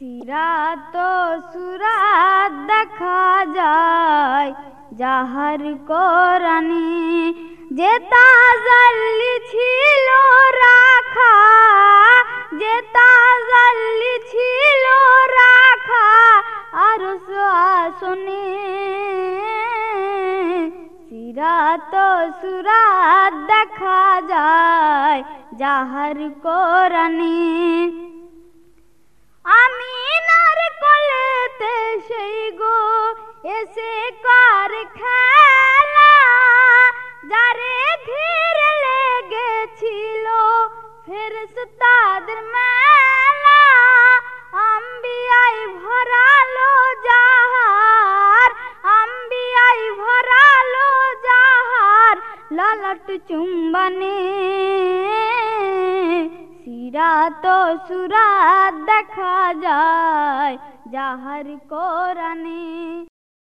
সিরাত সুরাত দেখা যায়। যাহার কোরআনে যে তাজাল্লি ছিল রাখা, যে তাজাল্লি ছিল রাখা আর আসনে। সিরাত সুরাত দেখা যায়, যাহার কোরআনে এসে কার খেলা, যারে ঘিরে লেগেছিল ফেরেশতাদের মেলা। আম্বিয়াই ভরালো যাহার আম্বিয়াই ভরালো যাহার লালট চুম্বনে। সিরাত সুরাত দেখা যায় যাহার কোরআনে।